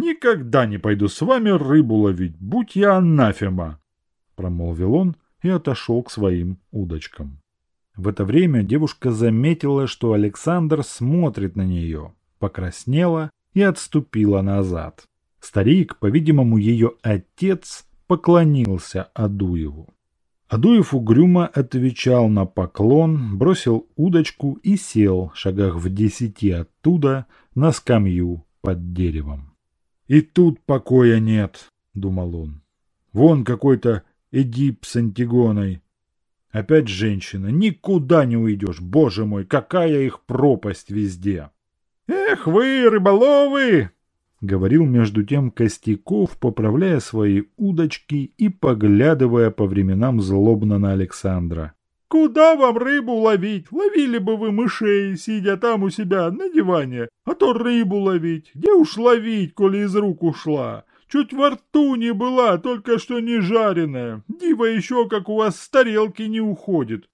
Никогда не пойду с вами рыбу ловить, будь я анафема!» Промолвил он и отошел к своим удочкам. В это время девушка заметила, что Александр смотрит на нее, покраснела и отступила назад. Старик, по-видимому, ее отец, поклонился Адуеву. Адуев угрюмо отвечал на поклон, бросил удочку и сел, шагах в десяти оттуда, на скамью под деревом. «И тут покоя нет», — думал он. «Вон какой-то Эдип с Антигоной. Опять женщина. Никуда не уйдешь. Боже мой, какая их пропасть везде!» «Эх вы, рыболовы!» — говорил между тем Костяков, поправляя свои удочки и поглядывая по временам злобно на Александра. «Куда вам рыбу ловить? Ловили бы вы мышей, сидя там у себя на диване, а то рыбу ловить. Где уж ловить, коли из рук ушла? Чуть во рту не была, только что не жареная. Диво еще, как у вас с тарелки не уходит».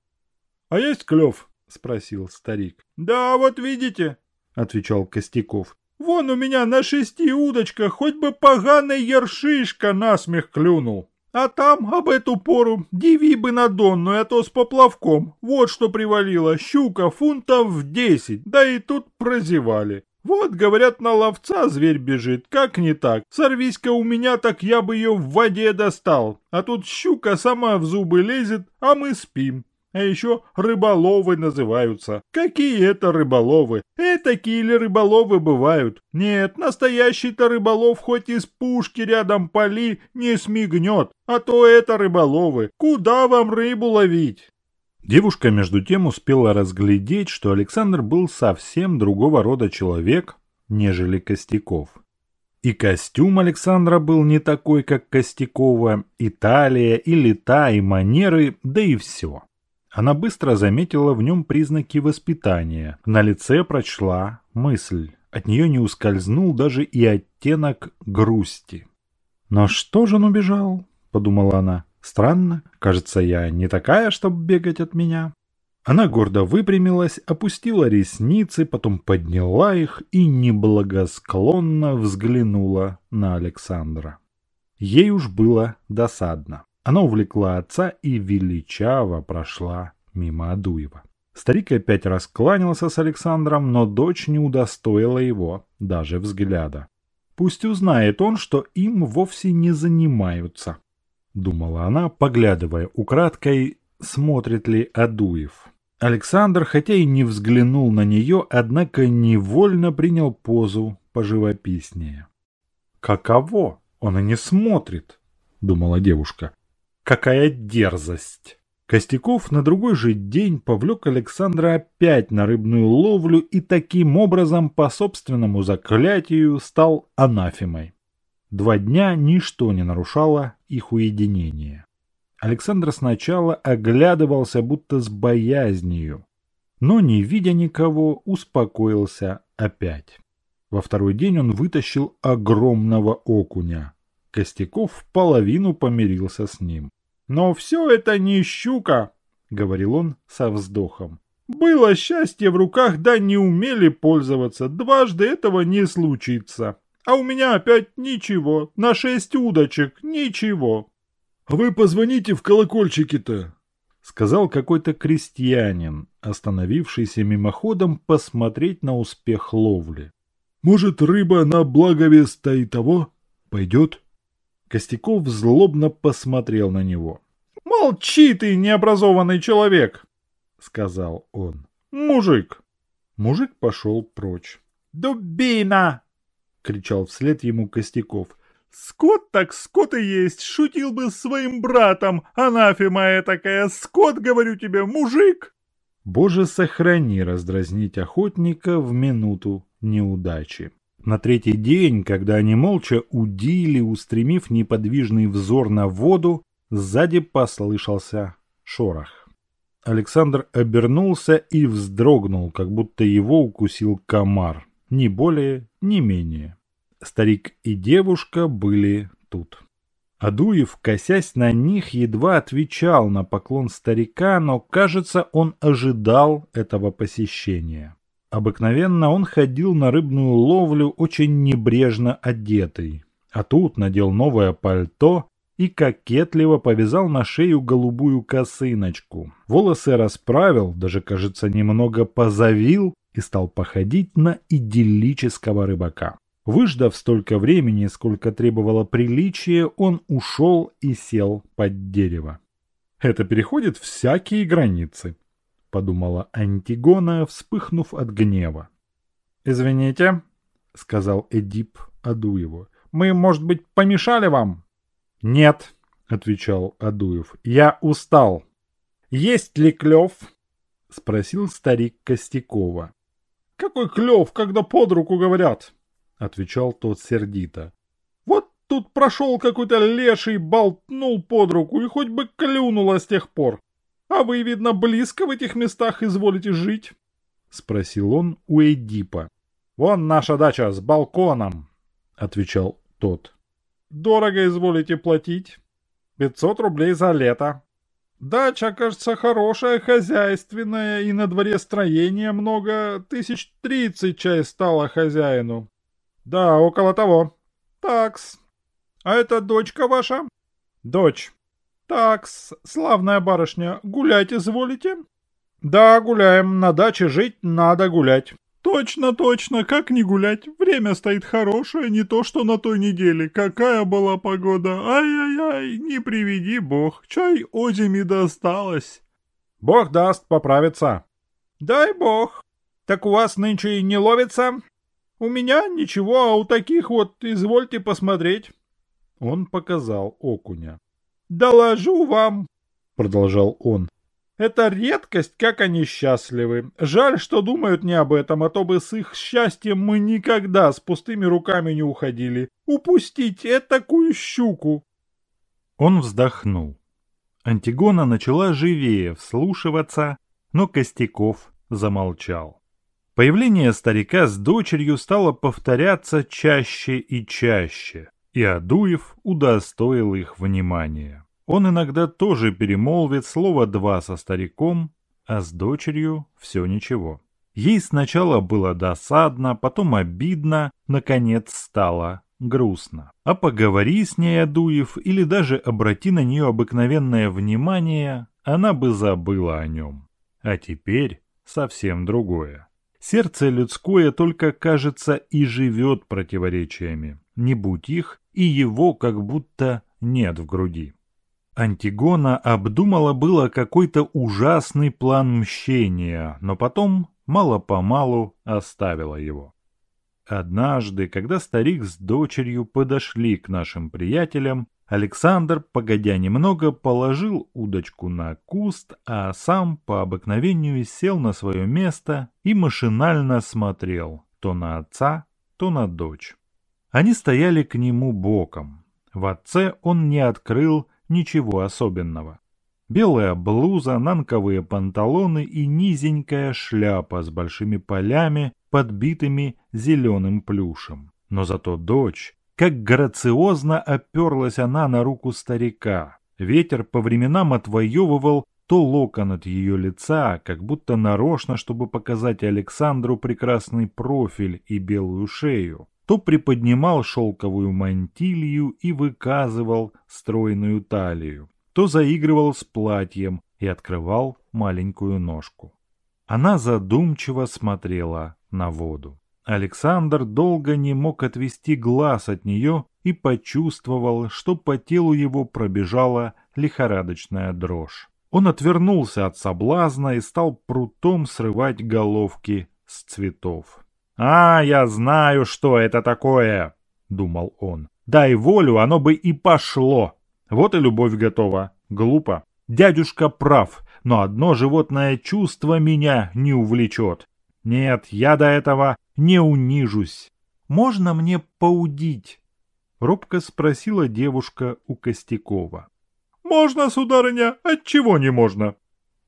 «А есть клев?» — спросил старик. «Да, вот видите», — отвечал Костяков. Вон у меня на шести удочках хоть бы поганый ершишка насмех клюнул. А там, об эту пору, диви бы на донную, а то с поплавком. Вот что привалило, щука фунтов в десять, да и тут прозевали. Вот, говорят, на ловца зверь бежит, как не так. Сорвись-ка у меня, так я бы ее в воде достал. А тут щука сама в зубы лезет, а мы спим а еще рыболовы называются. Какие это рыболовы? Этакие ли рыболовы бывают? Нет, настоящий-то рыболов хоть из пушки рядом поли не смигнет, а то это рыболовы. Куда вам рыбу ловить? Девушка между тем успела разглядеть, что Александр был совсем другого рода человек, нежели Костяков. И костюм Александра был не такой, как Костякова, и талия, и лета, и манеры, да и все. Она быстро заметила в нем признаки воспитания. На лице прочла мысль. От нее не ускользнул даже и оттенок грусти. «Но что же он убежал?» — подумала она. «Странно. Кажется, я не такая, чтобы бегать от меня». Она гордо выпрямилась, опустила ресницы, потом подняла их и неблагосклонно взглянула на Александра. Ей уж было досадно. Она увлекла отца и величаво прошла мимо Адуева. Старик опять раскланялся с Александром, но дочь не удостоила его даже взгляда. Пусть узнает он, что им вовсе не занимаются, думала она, поглядывая украдкой, смотрит ли Адуев. Александр, хотя и не взглянул на нее, однако невольно принял позу поживописнее. «Каково? Он и не смотрит», — думала девушка. Какая дерзость! Костяков на другой же день повлек Александра опять на рыбную ловлю и таким образом по собственному заклятию стал анафемой. Два дня ничто не нарушало их уединение. Александр сначала оглядывался будто с боязнью, но, не видя никого, успокоился опять. Во второй день он вытащил огромного окуня. Костяков в половину помирился с ним. «Но все это не щука», — говорил он со вздохом. «Было счастье в руках, да не умели пользоваться. Дважды этого не случится. А у меня опять ничего. На шесть удочек ничего». «А вы позвоните в колокольчики-то», — сказал какой-то крестьянин, остановившийся мимоходом посмотреть на успех ловли. «Может, рыба на благовест и того пойдет?» Костяков злобно посмотрел на него. «Молчи ты, необразованный человек!» — сказал он. «Мужик!» Мужик пошел прочь. «Дубина!» — кричал вслед ему Костяков. «Скот так скот и есть! Шутил бы с своим братом! Анафема такая! Скот, говорю тебе, мужик!» Боже, сохрани раздразнить охотника в минуту неудачи. На третий день, когда они молча удили, устремив неподвижный взор на воду, сзади послышался шорох. Александр обернулся и вздрогнул, как будто его укусил комар. Ни более, ни менее. Старик и девушка были тут. Адуев, косясь на них, едва отвечал на поклон старика, но, кажется, он ожидал этого посещения. Обыкновенно он ходил на рыбную ловлю очень небрежно одетый, а тут надел новое пальто и кокетливо повязал на шею голубую косыночку. Волосы расправил, даже, кажется, немного позавил и стал походить на идиллического рыбака. Выждав столько времени, сколько требовало приличие, он ушел и сел под дерево. «Это переходит всякие границы», — подумала Антигона, вспыхнув от гнева. «Извините», — сказал Эдип Адуеву, — «мы, может быть, помешали вам?» «Нет», — отвечал Адуев, — «я устал». «Есть ли клев?» — спросил старик Костякова. «Какой клев, когда под руку говорят?» — отвечал тот сердито. «Вот тут прошел какой-то леший, болтнул под руку и хоть бы клюнуло с тех пор. А вы, видно, близко в этих местах изволите жить?» — спросил он у Эдипа. «Вон наша дача с балконом», — отвечал тот. «Дорого изволите платить. Пятьсот рублей за лето. Дача, кажется, хорошая, хозяйственная, и на дворе строения много. Тысяч тридцать чай стало хозяину. Да, около того. Такс. А это дочка ваша? Дочь. Такс, славная барышня, гулять изволите? Да, гуляем, на даче жить надо гулять. Точно, точно, как не гулять? Время стоит хорошее, не то что на той неделе. Какая была погода? Ай-яй-яй, не приведи бог, чай озими досталось. Бог даст поправиться. Дай бог. Так у вас нынче не ловится? У меня ничего, а у таких вот извольте посмотреть. Он показал окуня. «Доложу вам», — продолжал он. «Это редкость, как они счастливы. Жаль, что думают не об этом, а то бы с их счастьем мы никогда с пустыми руками не уходили. Упустить такую щуку!» Он вздохнул. Антигона начала живее вслушиваться, но Костяков замолчал. Появление старика с дочерью стало повторяться чаще и чаще, и Адуев удостоил их внимания. Он иногда тоже перемолвит слово «два» со стариком, а с дочерью все ничего. Ей сначала было досадно, потом обидно, наконец стало грустно. А поговори с ней Адуев или даже обрати на нее обыкновенное внимание, она бы забыла о нем. А теперь совсем другое. Сердце людское только, кажется, и живет противоречиями. Не будь их, и его как будто нет в груди. Антигона обдумала было какой-то ужасный план мщения, но потом мало-помалу оставила его. Однажды, когда старик с дочерью подошли к нашим приятелям, Александр, погодя немного, положил удочку на куст, а сам по обыкновению сел на свое место и машинально смотрел то на отца, то на дочь. Они стояли к нему боком. В отце он не открыл ничего особенного. Белая блуза, нанковые панталоны и низенькая шляпа с большими полями, подбитыми зеленым плюшем. Но зато дочь как грациозно оперлась она на руку старика. Ветер по временам отвоевывал то локон от ее лица, как будто нарочно, чтобы показать Александру прекрасный профиль и белую шею, то приподнимал шелковую мантилью и выказывал стройную талию, то заигрывал с платьем и открывал маленькую ножку. Она задумчиво смотрела на воду. Александр долго не мог отвести глаз от нее и почувствовал, что по телу его пробежала лихорадочная дрожь. Он отвернулся от соблазна и стал прутом срывать головки с цветов. «А, я знаю, что это такое!» — думал он. «Дай волю, оно бы и пошло! Вот и любовь готова. Глупо. Дядюшка прав, но одно животное чувство меня не увлечет. Нет, я до этого не унижусь. Можно мне поудить?» Робко спросила девушка у Костякова. «Можно, сударыня, отчего не можно?»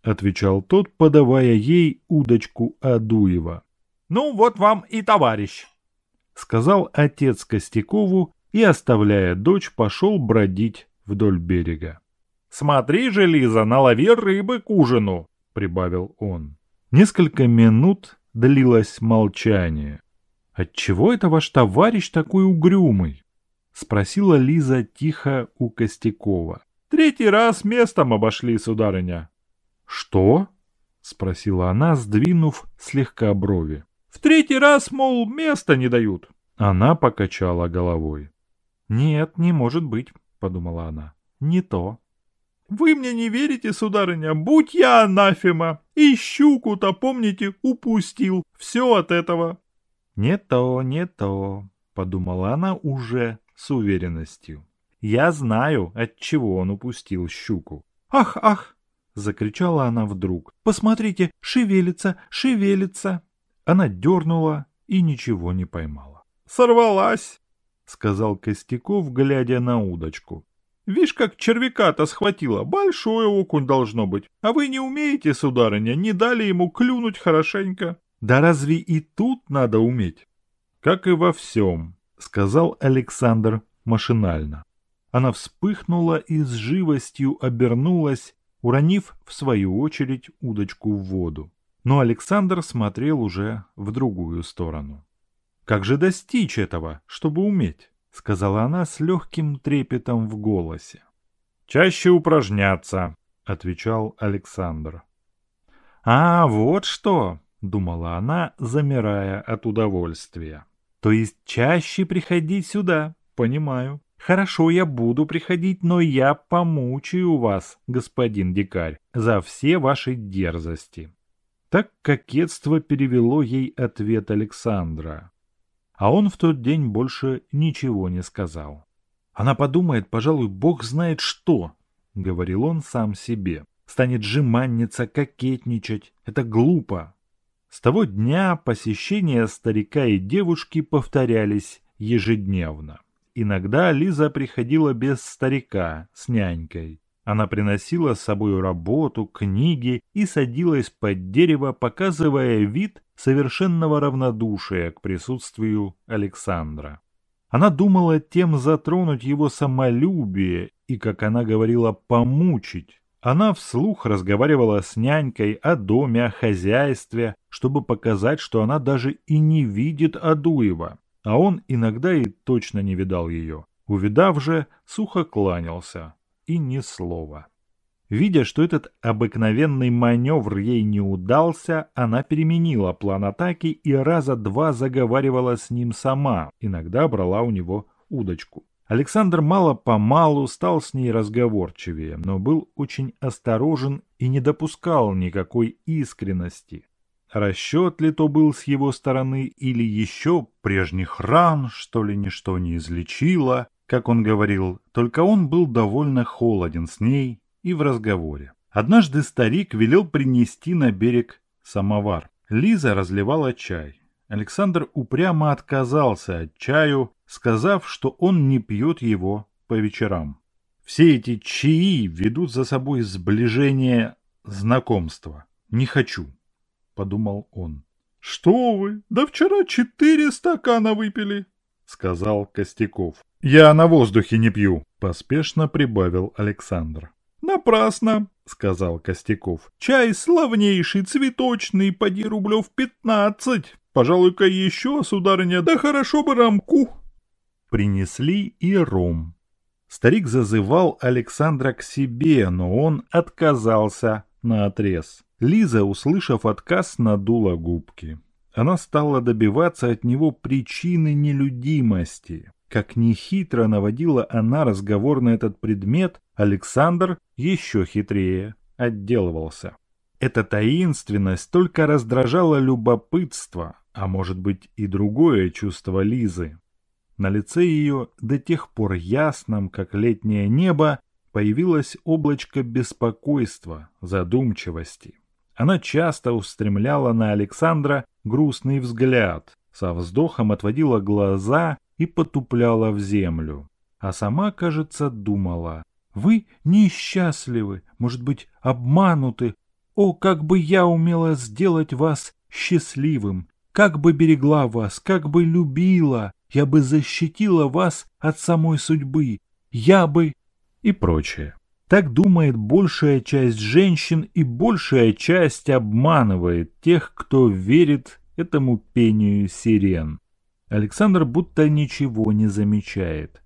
Отвечал тот, подавая ей удочку Адуева. «Ну, вот вам и товарищ», — сказал отец Костякову и, оставляя дочь, пошел бродить вдоль берега. «Смотри же, Лиза, налови рыбы к ужину», — прибавил он. Несколько минут длилось молчание. «Отчего это ваш товарищ такой угрюмый?» — спросила Лиза тихо у Костякова. «Третий раз местом обошли, сударыня». «Что?» — спросила она, сдвинув слегка брови. «В третий раз, мол, места не дают». Она покачала головой. «Нет, не может быть», — подумала она. «Не то». «Вы мне не верите, сударыня? Будь я анафема! И щуку-то, помните, упустил. Все от этого». «Не то, не то», — подумала она уже с уверенностью. «Я знаю, от чего он упустил щуку». «Ах, ах!» — закричала она вдруг. «Посмотрите, шевелится, шевелится!» Она дернула и ничего не поймала. «Сорвалась!» — сказал Костяков, глядя на удочку. «Вишь, как червяка-то схватила, большой окунь должно быть. А вы не умеете, сударыня, не дали ему клюнуть хорошенько». «Да разве и тут надо уметь?» «Как и во всем», — сказал Александр машинально. Она вспыхнула и с живостью обернулась, уронив, в свою очередь, удочку в воду. Но Александр смотрел уже в другую сторону. «Как же достичь этого, чтобы уметь?» — сказала она с легким трепетом в голосе. «Чаще упражняться», — отвечал Александр. «А, вот что!» — думала она, замирая от удовольствия. «То есть чаще приходить сюда, понимаю. Хорошо, я буду приходить, но я помучаю вас, господин дикарь, за все ваши дерзости». Так кокетство перевело ей ответ Александра. А он в тот день больше ничего не сказал. «Она подумает, пожалуй, бог знает что», — говорил он сам себе. «Станет жеманница, кокетничать. Это глупо, с того дня посещения старика и девушки повторялись ежедневно. Иногда Лиза приходила без старика, с нянькой. Она приносила с собой работу, книги и садилась под дерево, показывая вид совершенного равнодушия к присутствию Александра. Она думала тем затронуть его самолюбие и, как она говорила, помучить, она вслух разговаривала с нянькой о доме, о хозяйстве, чтобы показать, что она даже и не видит Адуева, а он иногда и точно не видал ее. Увидав же, сухо кланялся, и ни слова. Видя, что этот обыкновенный маневр ей не удался, она переменила план атаки и раза два заговаривала с ним сама, иногда брала у него удочку. Александр мало-помалу стал с ней разговорчивее, но был очень осторожен и не допускал никакой искренности. Расчет ли то был с его стороны, или еще прежних ран, что ли, ничто не излечило, как он говорил, только он был довольно холоден с ней и в разговоре. Однажды старик велел принести на берег самовар. Лиза разливала чай. Александр упрямо отказался от чаю, сказав, что он не пьет его по вечерам. Все эти чаи ведут за собой сближение знакомства. Не хочу, подумал он. Что вы, да вчера четыре стакана выпили, сказал Костяков. Я на воздухе не пью, поспешно прибавил Александр. Напрасно, сказал Костяков. Чай славнейший, цветочный, поди рублев пятнадцать. Пожалуй-ка еще, сударыня, да хорошо бы рамку. Принесли и ром. Старик зазывал Александра к себе, но он отказался на отрез. Лиза, услышав отказ, надула губки. Она стала добиваться от него причины нелюдимости. Как нехитро наводила она разговор на этот предмет, Александр еще хитрее отделывался. Эта таинственность только раздражала любопытство, а может быть и другое чувство Лизы. На лице ее, до тех пор ясном, как летнее небо, появилось облачко беспокойства, задумчивости. Она часто устремляла на Александра грустный взгляд, со вздохом отводила глаза и потупляла в землю. А сама, кажется, думала, «Вы несчастливы, может быть, обмануты. О, как бы я умела сделать вас счастливым! Как бы берегла вас, как бы любила! Я бы защитила вас от самой судьбы. Я бы...» и прочее. Так думает большая часть женщин и большая часть обманывает тех, кто верит этому пению сирен. Александр будто ничего не замечает.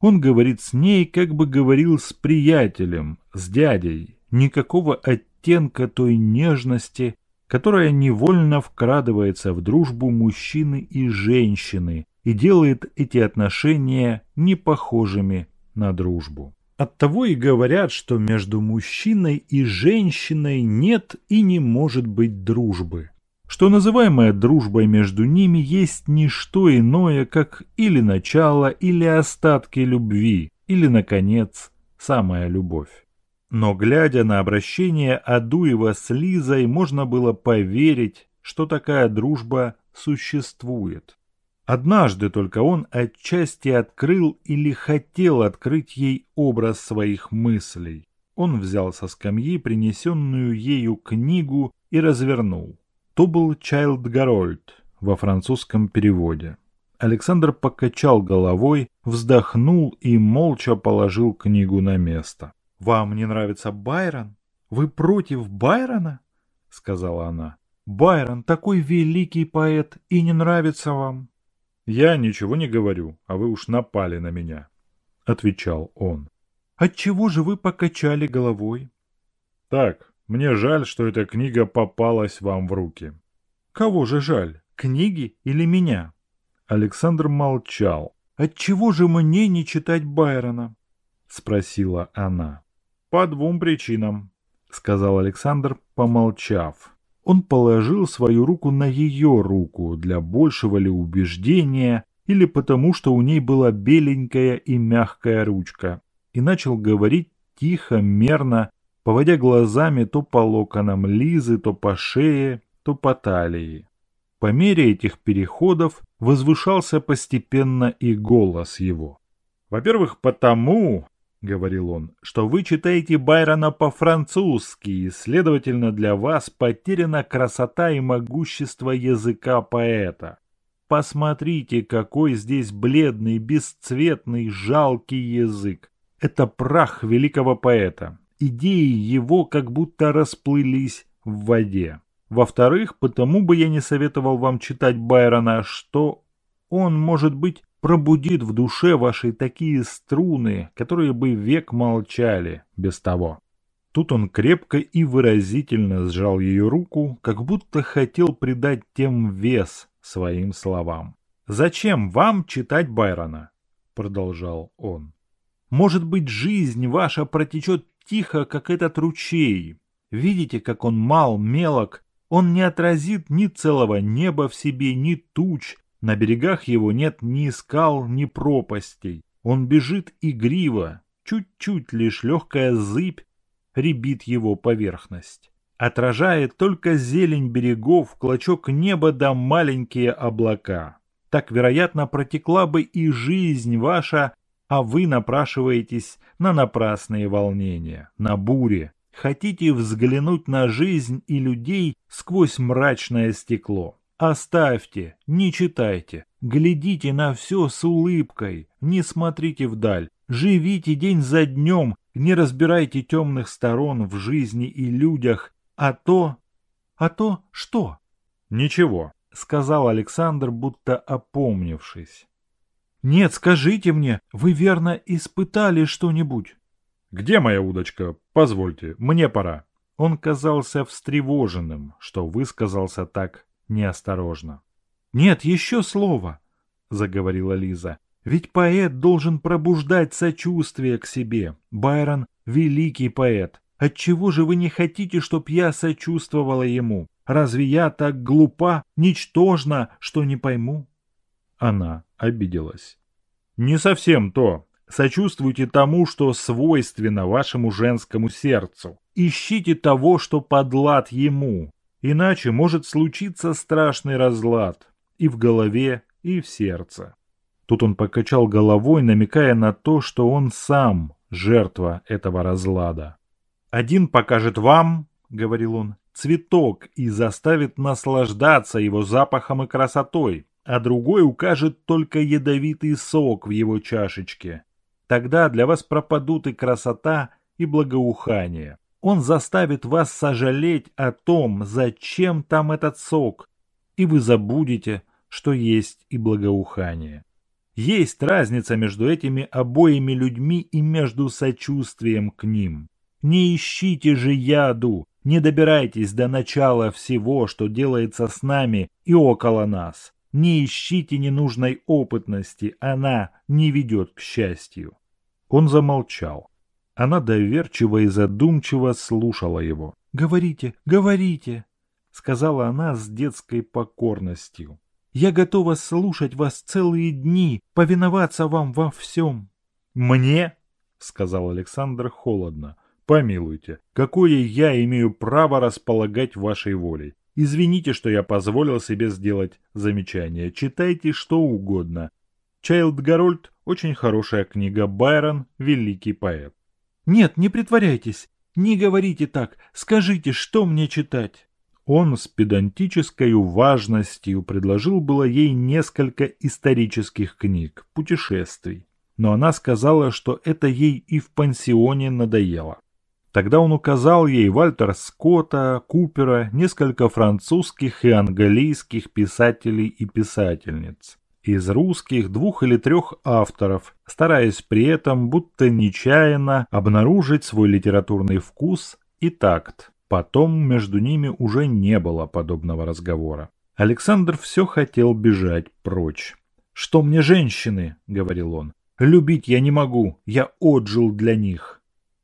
Он говорит с ней, как бы говорил с приятелем, с дядей. Никакого оттенка той нежности, которая невольно вкрадывается в дружбу мужчины и женщины и делает эти отношения непохожими на дружбу. Оттого и говорят, что между мужчиной и женщиной нет и не может быть дружбы. Что называемая дружбой между ними есть не что иное, как или начало, или остатки любви, или, наконец, самая любовь. Но глядя на обращение Адуева с Лизой, можно было поверить, что такая дружба существует. Однажды только он отчасти открыл или хотел открыть ей образ своих мыслей. Он взял со скамьи принесенную ею книгу и развернул. То был Чайлд Гарольд во французском переводе. Александр покачал головой, вздохнул и молча положил книгу на место. «Вам не нравится Байрон? Вы против Байрона?» — сказала она. «Байрон такой великий поэт и не нравится вам?» «Я ничего не говорю, а вы уж напали на меня», — отвечал он. «Отчего же вы покачали головой?» «Так, мне жаль, что эта книга попалась вам в руки». «Кого же жаль, книги или меня?» Александр молчал. «Отчего же мне не читать Байрона?» — спросила она. «По двум причинам», — сказал Александр, помолчав. Он положил свою руку на ее руку для большего ли убеждения или потому, что у ней была беленькая и мягкая ручка, и начал говорить тихо, мерно, поводя глазами то по локонам Лизы, то по шее, то по талии. По мере этих переходов возвышался постепенно и голос его. Во-первых, потому, — говорил он, — что вы читаете Байрона по-французски, и, следовательно, для вас потеряна красота и могущество языка поэта. Посмотрите, какой здесь бледный, бесцветный, жалкий язык. Это прах великого поэта. Идеи его как будто расплылись в воде. Во-вторых, потому бы я не советовал вам читать Байрона, что он, может быть, пробудит в душе вашей такие струны, которые бы век молчали без того. Тут он крепко и выразительно сжал ее руку, как будто хотел придать тем вес своим словам. «Зачем вам читать Байрона?» — продолжал он. «Может быть, жизнь ваша протечет тихо, как этот ручей. Видите, как он мал, мелок? Он не отразит ни целого неба в себе, ни туч, на берегах его нет ни скал, ни пропастей. Он бежит игриво, чуть-чуть лишь легкая зыбь рябит его поверхность. Отражает только зелень берегов, клочок неба да маленькие облака. Так, вероятно, протекла бы и жизнь ваша, а вы напрашиваетесь на напрасные волнения, на бури. Хотите взглянуть на жизнь и людей сквозь мрачное стекло. Оставьте, не читайте, глядите на все с улыбкой, не смотрите вдаль, живите день за днем, не разбирайте темных сторон в жизни и людях, а то... А то что? Ничего, сказал Александр, будто опомнившись. Нет, скажите мне, вы верно испытали что-нибудь? Где моя удочка? Позвольте, мне пора. Он казался встревоженным, что высказался так неосторожно. «Нет, еще слово», — заговорила Лиза. «Ведь поэт должен пробуждать сочувствие к себе. Байрон — великий поэт. Отчего же вы не хотите, чтоб я сочувствовала ему? Разве я так глупа, ничтожна, что не пойму?» Она обиделась. «Не совсем то. Сочувствуйте тому, что свойственно вашему женскому сердцу. Ищите того, что подлад ему. Иначе может случиться страшный разлад и в голове, и в сердце. Тут он покачал головой, намекая на то, что он сам жертва этого разлада. «Один покажет вам, — говорил он, — цветок и заставит наслаждаться его запахом и красотой, а другой укажет только ядовитый сок в его чашечке. Тогда для вас пропадут и красота, и благоухание. Он заставит вас сожалеть о том, зачем там этот сок, и вы забудете, что есть и благоухание. Есть разница между этими обоими людьми и между сочувствием к ним. Не ищите же яду, не добирайтесь до начала всего, что делается с нами и около нас. Не ищите ненужной опытности, она не ведет к счастью. Он замолчал. Она доверчиво и задумчиво слушала его. «Говорите, говорите!» — сказала она с детской покорностью. «Я готова слушать вас целые дни, повиноваться вам во всем». «Мне?» — сказал Александр холодно. Помилуйте, какое я имею право располагать вашей волей? Извините, что я позволил себе сделать замечание. Читайте что угодно. Чайлд Гарольд – очень хорошая книга, Байрон – великий поэт. Нет, не притворяйтесь. Не говорите так. Скажите, что мне читать? Он с педантической важностью предложил было ей несколько исторических книг, путешествий. Но она сказала, что это ей и в пансионе надоело. Тогда он указал ей Вальтер Скотта, Купера, несколько французских и английских писателей и писательниц. Из русских двух или трех авторов, стараясь при этом будто нечаянно обнаружить свой литературный вкус и такт. Потом между ними уже не было подобного разговора. Александр все хотел бежать прочь. «Что мне женщины?» — говорил он. «Любить я не могу, я отжил для них».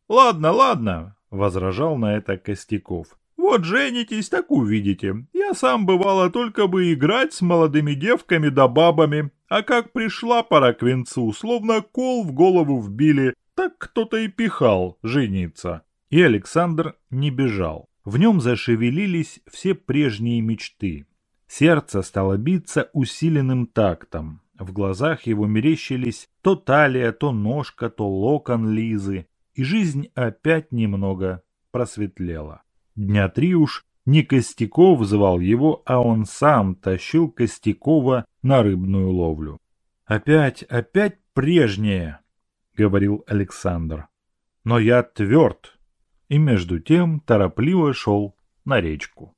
«Ладно, ладно», — возражал на это Костяков. «Вот женитесь, так увидите. Я сам бывало только бы играть с молодыми девками да бабами, а как пришла пора к венцу, словно кол в голову вбили, так кто-то и пихал жениться». И Александр не бежал. В нем зашевелились все прежние мечты. Сердце стало биться усиленным тактом. В глазах его мерещились то талия, то ножка, то локон Лизы, и жизнь опять немного просветлела. Дня три уж не Костяков звал его, а он сам тащил Костякова на рыбную ловлю. «Опять, опять прежнее», — говорил Александр. «Но я тверд». И между тем торопливо шел на речку.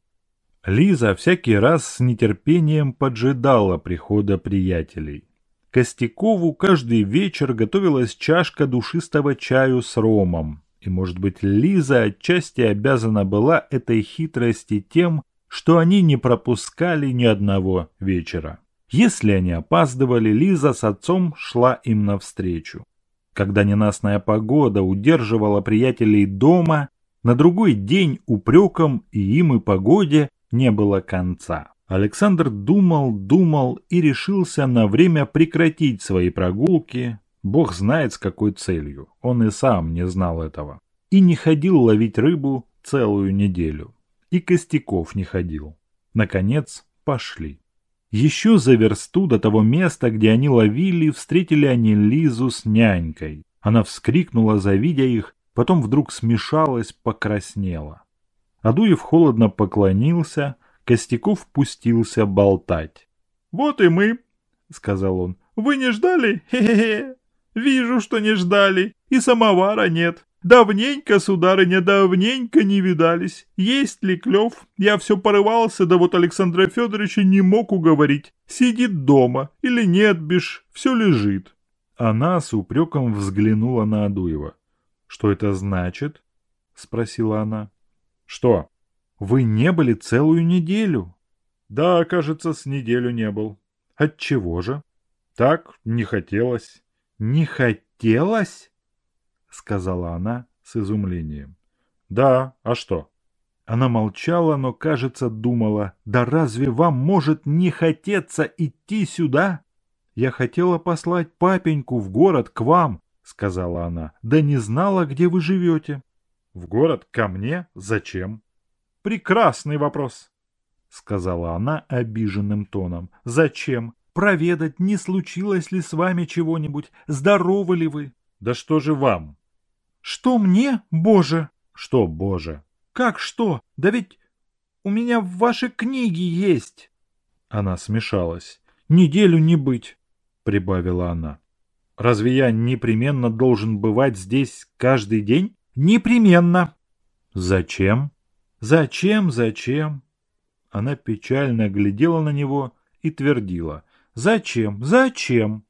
Лиза всякий раз с нетерпением поджидала прихода приятелей. Костякову каждый вечер готовилась чашка душистого чаю с ромом. И, может быть, Лиза отчасти обязана была этой хитрости тем, что они не пропускали ни одного вечера. Если они опаздывали, Лиза с отцом шла им навстречу. Когда ненастная погода удерживала приятелей дома, на другой день упреком и им и погоде не было конца. Александр думал, думал и решился на время прекратить свои прогулки, бог знает с какой целью, он и сам не знал этого. И не ходил ловить рыбу целую неделю. И Костяков не ходил. Наконец, пошли. Еще за версту до того места, где они ловили, встретили они Лизу с нянькой. Она вскрикнула, завидя их, потом вдруг смешалась, покраснела. Адуев холодно поклонился, Костяков пустился болтать. «Вот и мы», — сказал он. «Вы не ждали? Хе-хе-хе! Вижу, что не ждали. И самовара нет. Давненько, сударыня, давненько не видались. Есть ли клев? Я все порывался, да вот Александра Федоровича не мог уговорить. Сидит дома. Или нет, бишь, все лежит». Она с упреком взглянула на Адуева. «Что это значит?» — спросила она. «Что?» Вы не были целую неделю. Да, кажется, с неделю не был. От чего же? Так, не хотелось. Не хотелось? Сказала она с изумлением. Да, а что? Она молчала, но, кажется, думала, да разве вам может не хотеться идти сюда? Я хотела послать папеньку в город к вам, сказала она, да не знала, где вы живете. В город? Ко мне? Зачем? Прекрасный вопрос, сказала она обиженным тоном. Зачем? Проведать, не случилось ли с вами чего-нибудь? Здоровы ли вы? Да что же вам? Что мне, Боже? Что, Боже? Как что? Да ведь у меня в вашей книге есть. Она смешалась. Неделю не быть, прибавила она. Разве я непременно должен бывать здесь каждый день? Непременно. Зачем? Зачем, зачем? Она печально глядела на него и твердила. Зачем, зачем?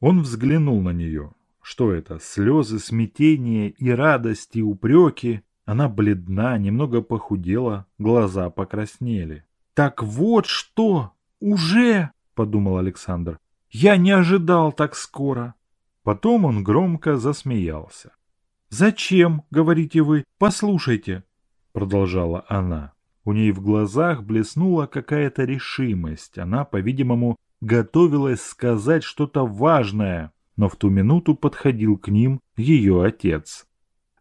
Он взглянул на нее. Что это? Слезы, смятение и радость, и упреки. Она бледна, немного похудела, глаза покраснели. «Так вот что! Уже!» – подумал Александр. «Я не ожидал так скоро!» Потом он громко засмеялся. «Зачем, говорите вы? Послушайте!» – продолжала она. У ней в глазах блеснула какая-то решимость. Она, по-видимому, готовилась сказать что-то важное, но в ту минуту подходил к ним ее отец.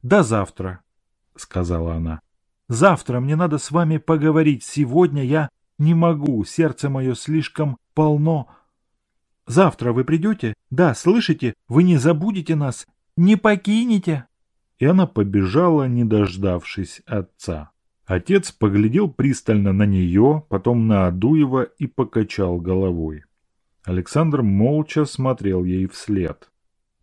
«До завтра», — сказала она. «Завтра мне надо с вами поговорить. Сегодня я не могу, сердце мое слишком полно. Завтра вы придете? Да, слышите? Вы не забудете нас? Не покинете?» И она побежала, не дождавшись отца. Отец поглядел пристально на нее, потом на Адуева и покачал головой. Александр молча смотрел ей вслед.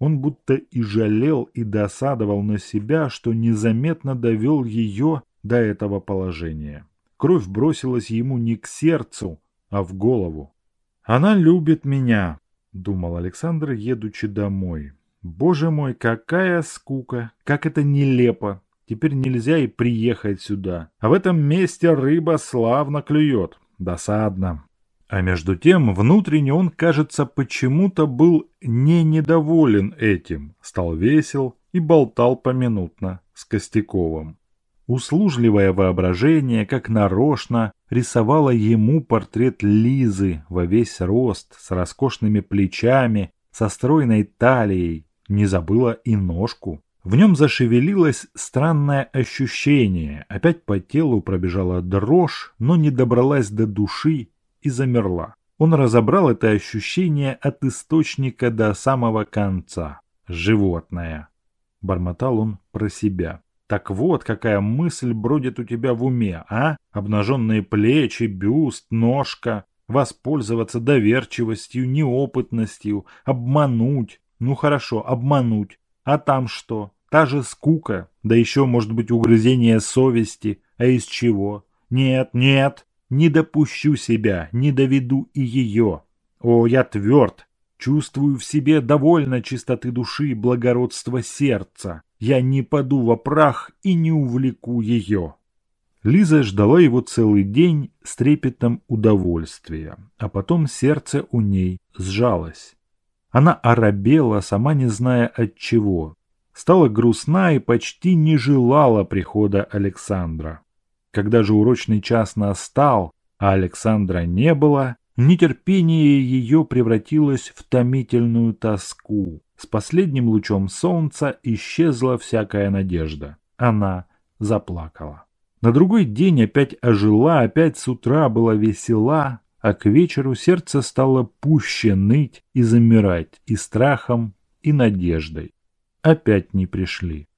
Он будто и жалел, и досадовал на себя, что незаметно довел ее до этого положения. Кровь бросилась ему не к сердцу, а в голову. «Она любит меня», — думал Александр, едучи домой. «Боже мой, какая скука! Как это нелепо! Теперь нельзя и приехать сюда. А в этом месте рыба славно клюет. Досадно. А между тем, внутренне он, кажется, почему-то был не недоволен этим, стал весел и болтал поминутно с Костяковым. Услужливое воображение, как нарочно, рисовало ему портрет Лизы во весь рост, с роскошными плечами, со стройной талией, не забыла и ножку. В нем зашевелилось странное ощущение, опять по телу пробежала дрожь, но не добралась до души и замерла. Он разобрал это ощущение от источника до самого конца. Животное. Бормотал он про себя. Так вот, какая мысль бродит у тебя в уме, а? Обнаженные плечи, бюст, ножка. Воспользоваться доверчивостью, неопытностью, обмануть. Ну хорошо, обмануть. А там что? Та же скука, да еще, может быть, угрызение совести. А из чего? Нет, нет, не допущу себя, не доведу и ее. О, я тверд, чувствую в себе довольно чистоты души и благородства сердца. Я не паду во прах и не увлеку ее. Лиза ждала его целый день с трепетом удовольствия, а потом сердце у ней сжалось. Она оробела, сама не зная от чего. Стала грустна и почти не желала прихода Александра. Когда же урочный час настал, а Александра не было, нетерпение ее превратилось в томительную тоску. С последним лучом солнца исчезла всякая надежда. Она заплакала. На другой день опять ожила, опять с утра была весела, а к вечеру сердце стало пуще ныть и замирать и страхом, и надеждой. Опять не пришли.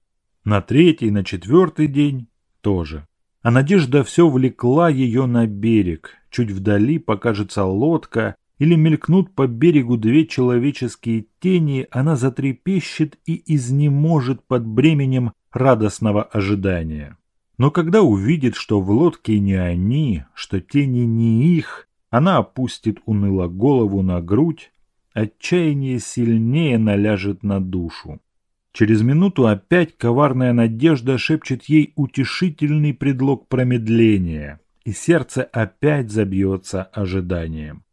На третий, на четвертый день тоже. А надежда все влекла ее на берег. Чуть вдали покажется лодка, или мелькнут по берегу две человеческие тени, она затрепещет и изнеможет под бременем радостного ожидания. Но когда увидит, что в лодке не они, что тени не их, она опустит уныло голову на грудь, отчаяние сильнее наляжет на душу. Через минуту опять коварная надежда шепчет ей утешительный предлог промедления, и сердце опять забьется ожиданием.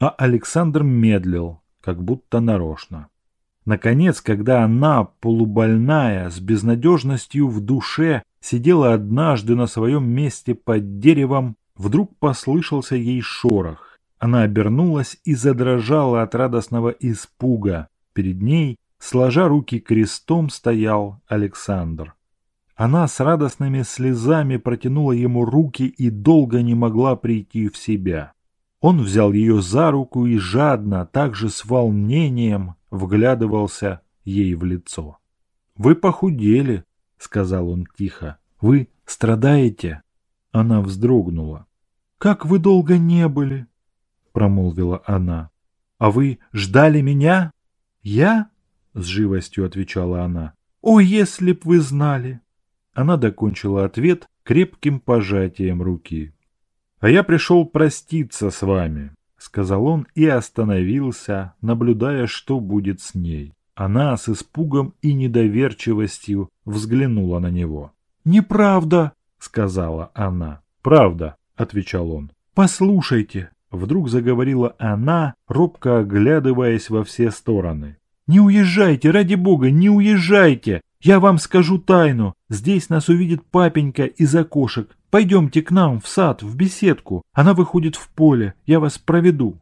А Александр медлил, как будто нарочно. Наконец, когда она, полубольная, с безнадежностью в душе, сидела однажды на своем месте под деревом, вдруг послышался ей шорох. Она обернулась и задрожала от радостного испуга. Перед ней Сложа руки крестом стоял Александр. Она с радостными слезами протянула ему руки и долго не могла прийти в себя. Он взял ее за руку и жадно, также с волнением, вглядывался ей в лицо. «Вы похудели», — сказал он тихо. «Вы страдаете?» Она вздрогнула. «Как вы долго не были?» — промолвила она. «А вы ждали меня?» «Я?» — с живостью отвечала она. «О, если б вы знали! Она докончила ответ крепким пожатием руки. «А я пришел проститься с вами», — сказал он и остановился, наблюдая, что будет с ней. Она с испугом и недоверчивостью взглянула на него. «Неправда», — сказала она. «Правда», — отвечал он. «Послушайте», — вдруг заговорила она, робко оглядываясь во все стороны. «Не уезжайте, ради бога, не уезжайте! Я вам скажу тайну. Здесь нас увидит папенька из окошек. Пойдемте к нам в сад, в беседку. Она выходит в поле. Я вас проведу».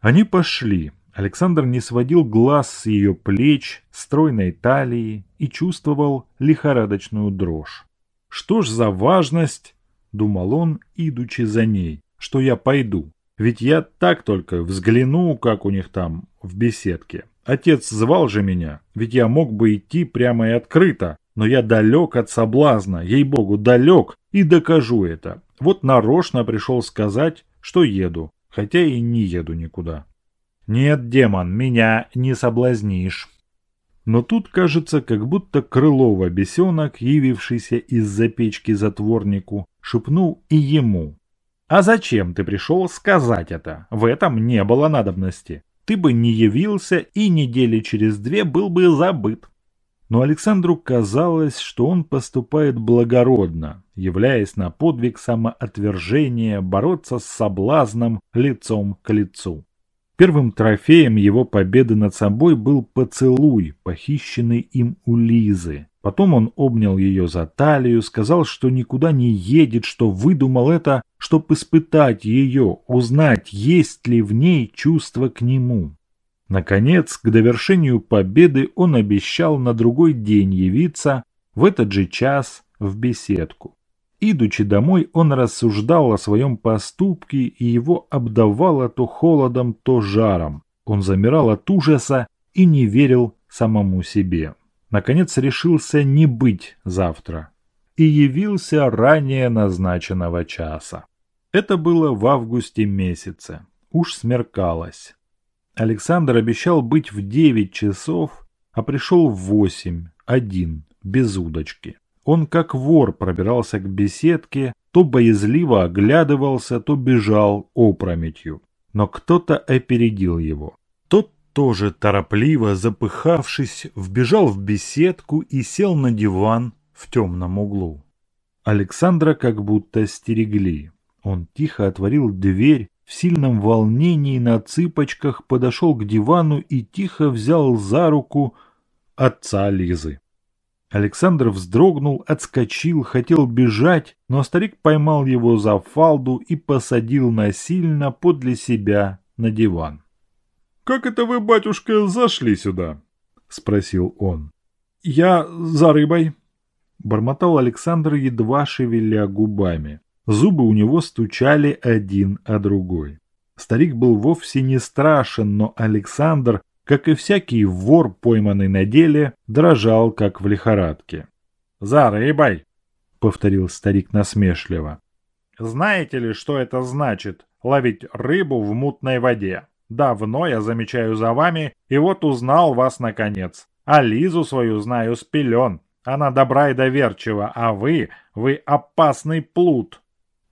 Они пошли. Александр не сводил глаз с ее плеч, стройной талии и чувствовал лихорадочную дрожь. «Что ж за важность?» — думал он, идучи за ней, — «что я пойду. Ведь я так только взгляну, как у них там в беседке. Отец звал же меня, ведь я мог бы идти прямо и открыто, но я далек от соблазна, ей-богу, далек, и докажу это. Вот нарочно пришел сказать, что еду, хотя и не еду никуда. Нет, демон, меня не соблазнишь. Но тут, кажется, как будто Крылова бесенок, явившийся из-за печки затворнику, шепнул и ему. «А зачем ты пришел сказать это? В этом не было надобности ты бы не явился и недели через две был бы забыт. Но Александру казалось, что он поступает благородно, являясь на подвиг самоотвержения бороться с соблазном лицом к лицу. Первым трофеем его победы над собой был поцелуй, похищенный им у Лизы. Потом он обнял ее за талию, сказал, что никуда не едет, что выдумал это, чтобы испытать ее, узнать, есть ли в ней чувство к нему. Наконец, к довершению победы он обещал на другой день явиться в этот же час в беседку. Идучи домой, он рассуждал о своем поступке, и его обдавало то холодом, то жаром. Он замирал от ужаса и не верил самому себе наконец решился не быть завтра и явился ранее назначенного часа. Это было в августе месяце. Уж смеркалось. Александр обещал быть в девять часов, а пришел в восемь, один, без удочки. Он как вор пробирался к беседке, то боязливо оглядывался, то бежал опрометью. Но кто-то опередил его тоже торопливо, запыхавшись, вбежал в беседку и сел на диван в темном углу. Александра как будто стерегли. Он тихо отворил дверь, в сильном волнении на цыпочках подошел к дивану и тихо взял за руку отца Лизы. Александр вздрогнул, отскочил, хотел бежать, но старик поймал его за фалду и посадил насильно подле себя на диван. «Как это вы, батюшка, зашли сюда?» — спросил он. «Я за рыбой», — бормотал Александр, едва шевеля губами. Зубы у него стучали один о другой. Старик был вовсе не страшен, но Александр, как и всякий вор, пойманный на деле, дрожал, как в лихорадке. «За рыбой!» — повторил старик насмешливо. «Знаете ли, что это значит — ловить рыбу в мутной воде?» Давно я замечаю за вами, и вот узнал вас наконец. А Лизу свою знаю с пелен. Она добра и доверчива, а вы, вы опасный плут.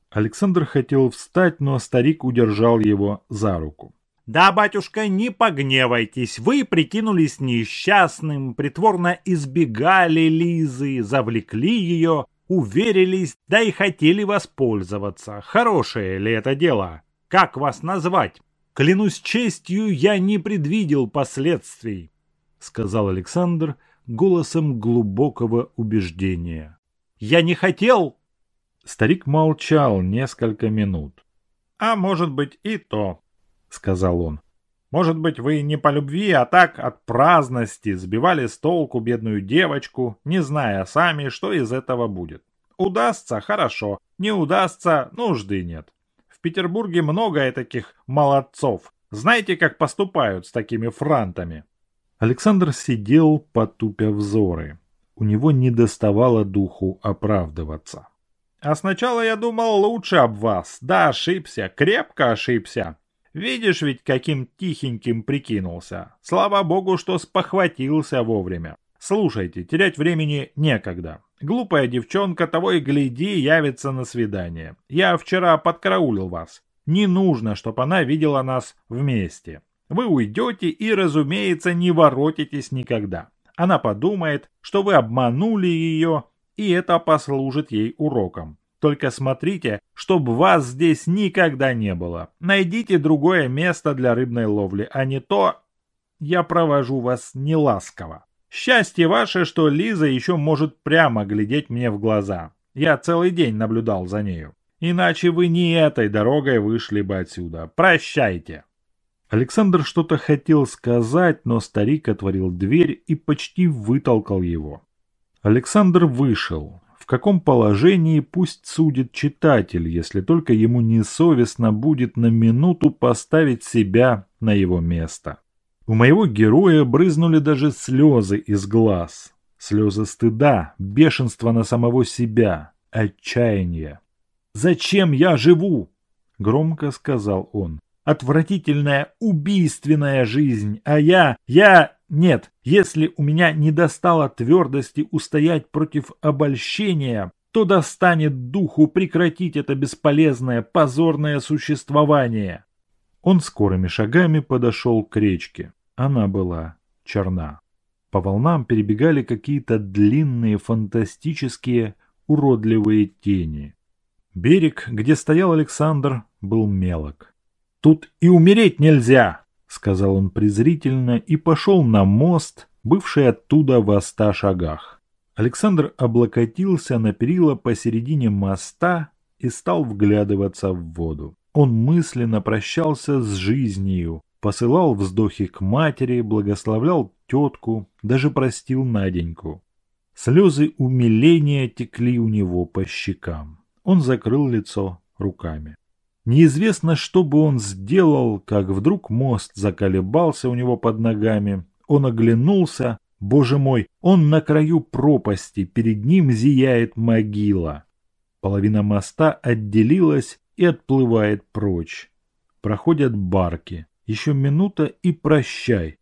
Александр хотел встать, но старик удержал его за руку. «Да, батюшка, не погневайтесь, вы прикинулись несчастным, притворно избегали Лизы, завлекли ее, уверились, да и хотели воспользоваться. Хорошее ли это дело? Как вас назвать? Клянусь честью, я не предвидел последствий, сказал Александр голосом глубокого убеждения. Я не хотел. Старик молчал несколько минут. А может быть и то, сказал он. Может быть, вы не по любви, а так от праздности сбивали с толку бедную девочку, не зная сами, что из этого будет. Удастся – хорошо, не удастся – нужды нет. В Петербурге много таких молодцов. Знаете, как поступают с такими франтами?» Александр сидел, потупя взоры. У него не доставало духу оправдываться. «А сначала я думал лучше об вас. Да, ошибся, крепко ошибся. Видишь ведь, каким тихеньким прикинулся. Слава богу, что спохватился вовремя. Слушайте, терять времени некогда. Глупая девчонка того и гляди явится на свидание. Я вчера подкараулил вас. Не нужно, чтобы она видела нас вместе. Вы уйдете и, разумеется, не воротитесь никогда. Она подумает, что вы обманули ее, и это послужит ей уроком. Только смотрите, чтобы вас здесь никогда не было. Найдите другое место для рыбной ловли, а не то я провожу вас неласково. Счастье ваше, что Лиза еще может прямо глядеть мне в глаза. Я целый день наблюдал за нею. Иначе вы не этой дорогой вышли бы отсюда. Прощайте!» Александр что-то хотел сказать, но старик отворил дверь и почти вытолкал его. Александр вышел. Каком положении пусть судит читатель, если только ему несовестно будет на минуту поставить себя на его место. У моего героя брызнули даже слезы из глаз. Слезы стыда, бешенства на самого себя, отчаяния. «Зачем я живу?» — громко сказал он. «Отвратительная, убийственная жизнь, а я, я... Нет, если у меня не достало твердости устоять против обольщения, то достанет духу прекратить это бесполезное, позорное существование». Он скорыми шагами подошел к речке. Она была черна. По волнам перебегали какие-то длинные, фантастические, уродливые тени. Берег, где стоял Александр, был мелок. «Тут и умереть нельзя!» — сказал он презрительно и пошел на мост, бывший оттуда в ста шагах. Александр облокотился на перила посередине моста и стал вглядываться в воду. Он мысленно прощался с жизнью, посылал вздохи к матери, благословлял тетку, даже простил Наденьку. Слезы умиления текли у него по щекам. Он закрыл лицо руками. Неизвестно, что бы он сделал, как вдруг мост заколебался у него под ногами. Он оглянулся. Боже мой, он на краю пропасти, перед ним зияет могила. Половина моста отделилась и отплывает прочь. Проходят барки. Еще минута и прощай.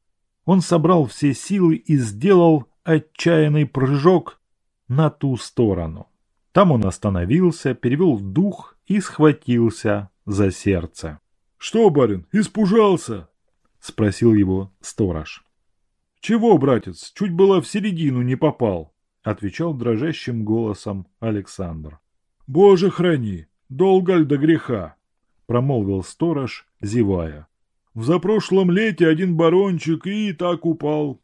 Он собрал все силы и сделал отчаянный прыжок на ту сторону. Там он остановился, перевел дух и схватился за сердце. «Что, барин, испужался?» — спросил его сторож. «Чего, братец, чуть было в середину не попал», — отвечал дрожащим голосом Александр. «Боже храни, долго ль до греха?» — промолвил сторож, зевая. «В запрошлом лете один барончик и так упал».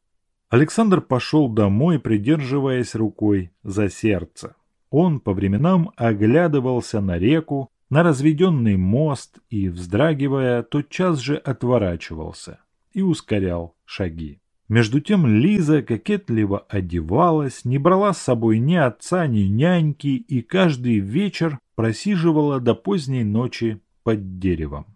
Александр пошел домой, придерживаясь рукой за сердце. Он по временам оглядывался на реку, на разведенный мост и, вздрагивая, тотчас же отворачивался и ускорял шаги. Между тем Лиза кокетливо одевалась, не брала с собой ни отца, ни няньки и каждый вечер просиживала до поздней ночи под деревом.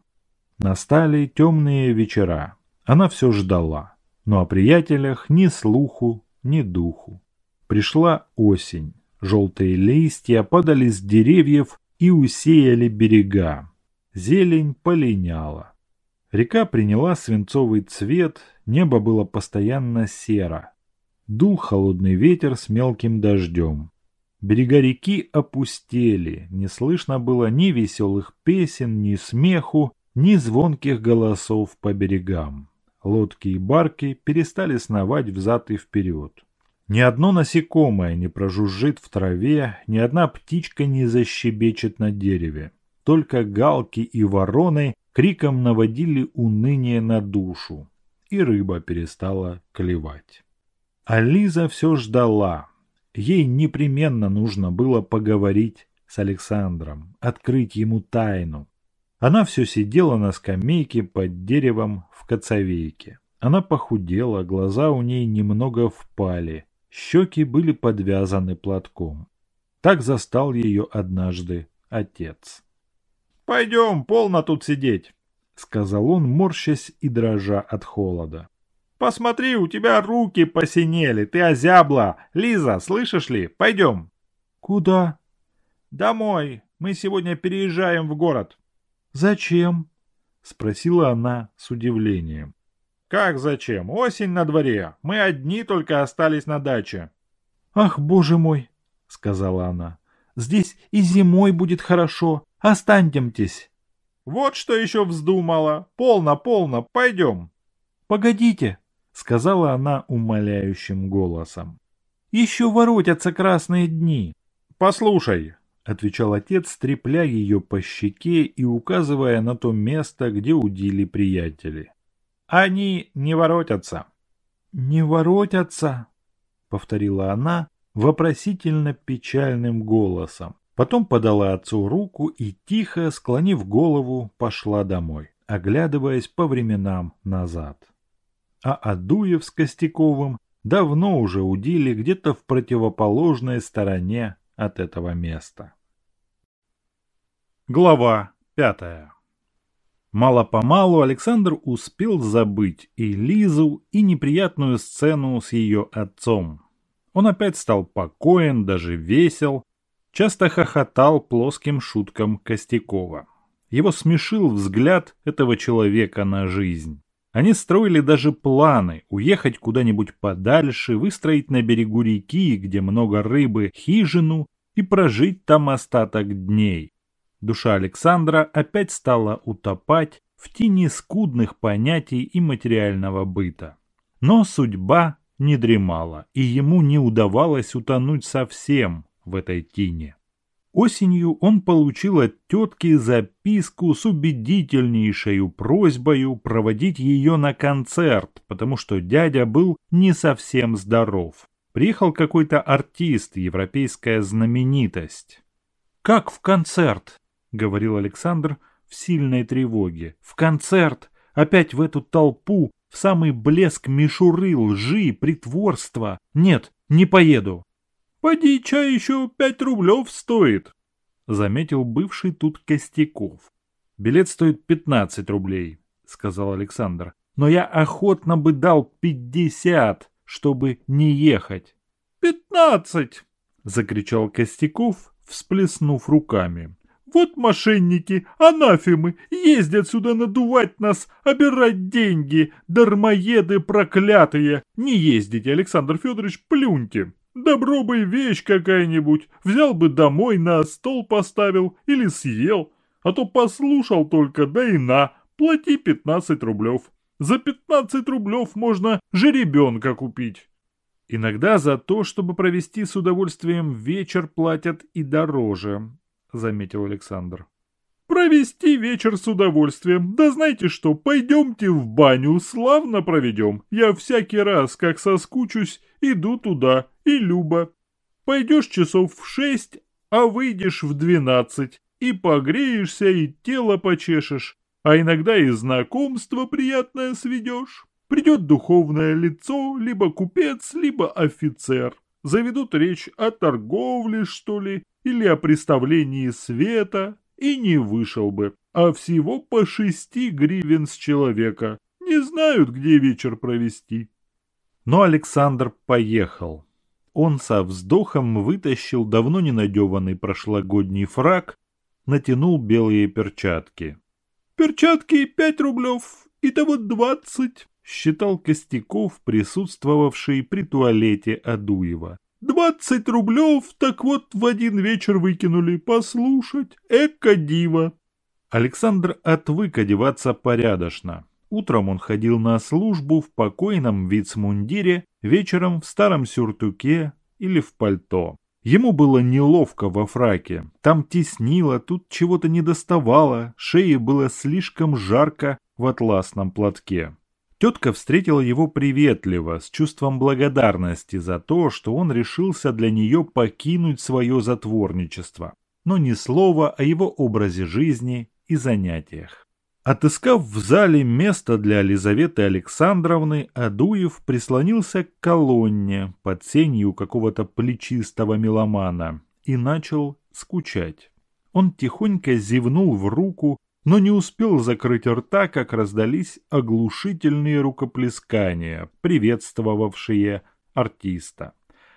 Настали темные вечера. Она все ждала, но о приятелях ни слуху, ни духу. Пришла осень. Желтые листья падали с деревьев и усеяли берега. Зелень полиняла. Река приняла свинцовый цвет, небо было постоянно серо. Дул холодный ветер с мелким дождем. Берега реки опустели, не слышно было ни веселых песен, ни смеху, ни звонких голосов по берегам. Лодки и барки перестали сновать взад и вперед. Ни одно насекомое не прожужжит в траве, ни одна птичка не защебечет на дереве. Только галки и вороны криком наводили уныние на душу, и рыба перестала клевать. А Лиза все ждала. Ей непременно нужно было поговорить с Александром, открыть ему тайну. Она все сидела на скамейке под деревом в коцовейке. Она похудела, глаза у ней немного впали, Щеки были подвязаны платком. Так застал ее однажды отец. «Пойдем, полно тут сидеть», — сказал он, морщась и дрожа от холода. «Посмотри, у тебя руки посинели, ты озябла. Лиза, слышишь ли? Пойдем». «Куда?» «Домой. Мы сегодня переезжаем в город». «Зачем?» — спросила она с удивлением. «Как зачем? Осень на дворе. Мы одни только остались на даче». «Ах, боже мой! — сказала она. «Здесь и зимой будет хорошо. Останемтесь». «Вот что еще вздумала. Полно, полно, пойдем». «Погодите», — сказала она умоляющим голосом. «Еще воротятся красные дни». «Послушай», — отвечал отец, трепля ее по щеке и указывая на то место, где удили приятели. «Они не воротятся». «Не воротятся», — повторила она вопросительно печальным голосом. Потом подала отцу руку и, тихо склонив голову, пошла домой, оглядываясь по временам назад. А Адуев с Костяковым давно уже удили где-то в противоположной стороне от этого места. Глава пятая Мало-помалу Александр успел забыть и Лизу, и неприятную сцену с ее отцом. Он опять стал покоен, даже весел, часто хохотал плоским шуткам Костякова. Его смешил взгляд этого человека на жизнь. Они строили даже планы уехать куда-нибудь подальше, выстроить на берегу реки, где много рыбы, хижину и прожить там остаток дней. Душа Александра опять стала утопать в тени скудных понятий и материального быта. Но судьба не дремала, и ему не удавалось утонуть совсем в этой тени. Осенью он получил от тетки записку с убедительнейшей просьбой проводить ее на концерт, потому что дядя был не совсем здоров. Приехал какой-то артист, европейская знаменитость. «Как в концерт?» — говорил Александр в сильной тревоге. «В концерт! Опять в эту толпу! В самый блеск мишуры, лжи, притворства! Нет, не поеду!» «Поди, чай еще пять рублев стоит», — заметил бывший тут Костяков. «Билет стоит пятнадцать рублей», — сказал Александр. «Но я охотно бы дал пятьдесят, чтобы не ехать». «Пятнадцать!» — закричал Костяков, всплеснув руками. Вот мошенники, анафемы, ездят сюда надувать нас, обирать деньги, дармоеды проклятые. Не ездите, Александр Федорович, плюньте. Добро бы вещь какая-нибудь, взял бы домой, на стол поставил или съел, а то послушал только, да и на, плати 15 рублев. За 15 рублев можно жеребенка купить. Иногда за то, чтобы провести с удовольствием вечер, платят и дороже, заметил Александр. Провести вечер с удовольствием. Да знаете что, пойдемте в баню, славно проведем. Я всякий раз, как соскучусь, иду туда, и Люба. Пойдешь часов в шесть, а выйдешь в двенадцать, и погреешься, и тело почешешь, а иногда и знакомство приятное сведешь. Придет духовное лицо, либо купец, либо офицер. Заведут речь о торговле, что ли, или о приставлении света, и не вышел бы, а всего по шести гривен с человека. Не знают, где вечер провести. Но Александр поехал. Он со вздохом вытащил давно ненадеванный прошлогодний фраг, натянул белые перчатки. «Перчатки пять рублев, и того двадцать», — считал Костяков, присутствовавший при туалете Адуева. Двадцать рублев, так вот в один вечер выкинули. Послушать, эко диво. Александр отвык одеваться порядочно. Утром он ходил на службу в покойном вицмундире, вечером в старом сюртуке или в пальто. Ему было неловко во фраке. Там теснило, тут чего-то не доставало, шее было слишком жарко в атласном платке. Тетка встретила его приветливо, с чувством благодарности за то, что он решился для нее покинуть свое затворничество, но ни слова о его образе жизни и занятиях. Отыскав в зале место для Елизаветы Александровны, Адуев прислонился к колонне под сенью какого-то плечистого меломана и начал скучать. Он тихонько зевнул в руку но не успел закрыть рта, как раздались оглушительные рукоплескания, приветствовавшие артиста.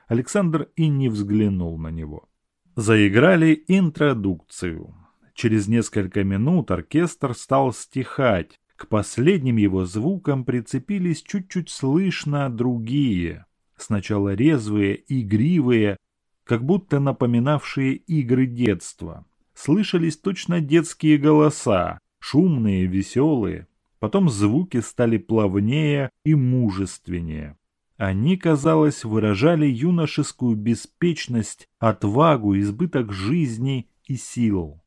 Александр и не взглянул на него. Заиграли интродукцию. Через несколько минут оркестр стал стихать. К последним его звукам прицепились чуть-чуть слышно другие. Сначала резвые, игривые, как будто напоминавшие игры детства. Слышались точно детские голоса, шумные, веселые. Потом звуки стали плавнее и мужественнее. Они, казалось, выражали юношескую беспечность, отвагу, избыток жизни и сил.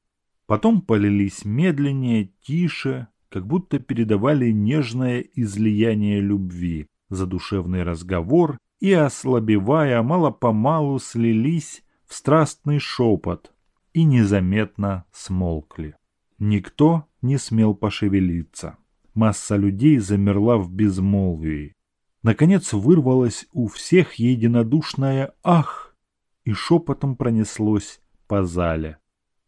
Потом полились медленнее, тише, как будто передавали нежное излияние любви, задушевный разговор и, ослабевая, мало-помалу слились в страстный шепот и незаметно смолкли. Никто не смел пошевелиться. Масса людей замерла в безмолвии. Наконец вырвалось у всех единодушное «Ах!» и шепотом пронеслось по зале.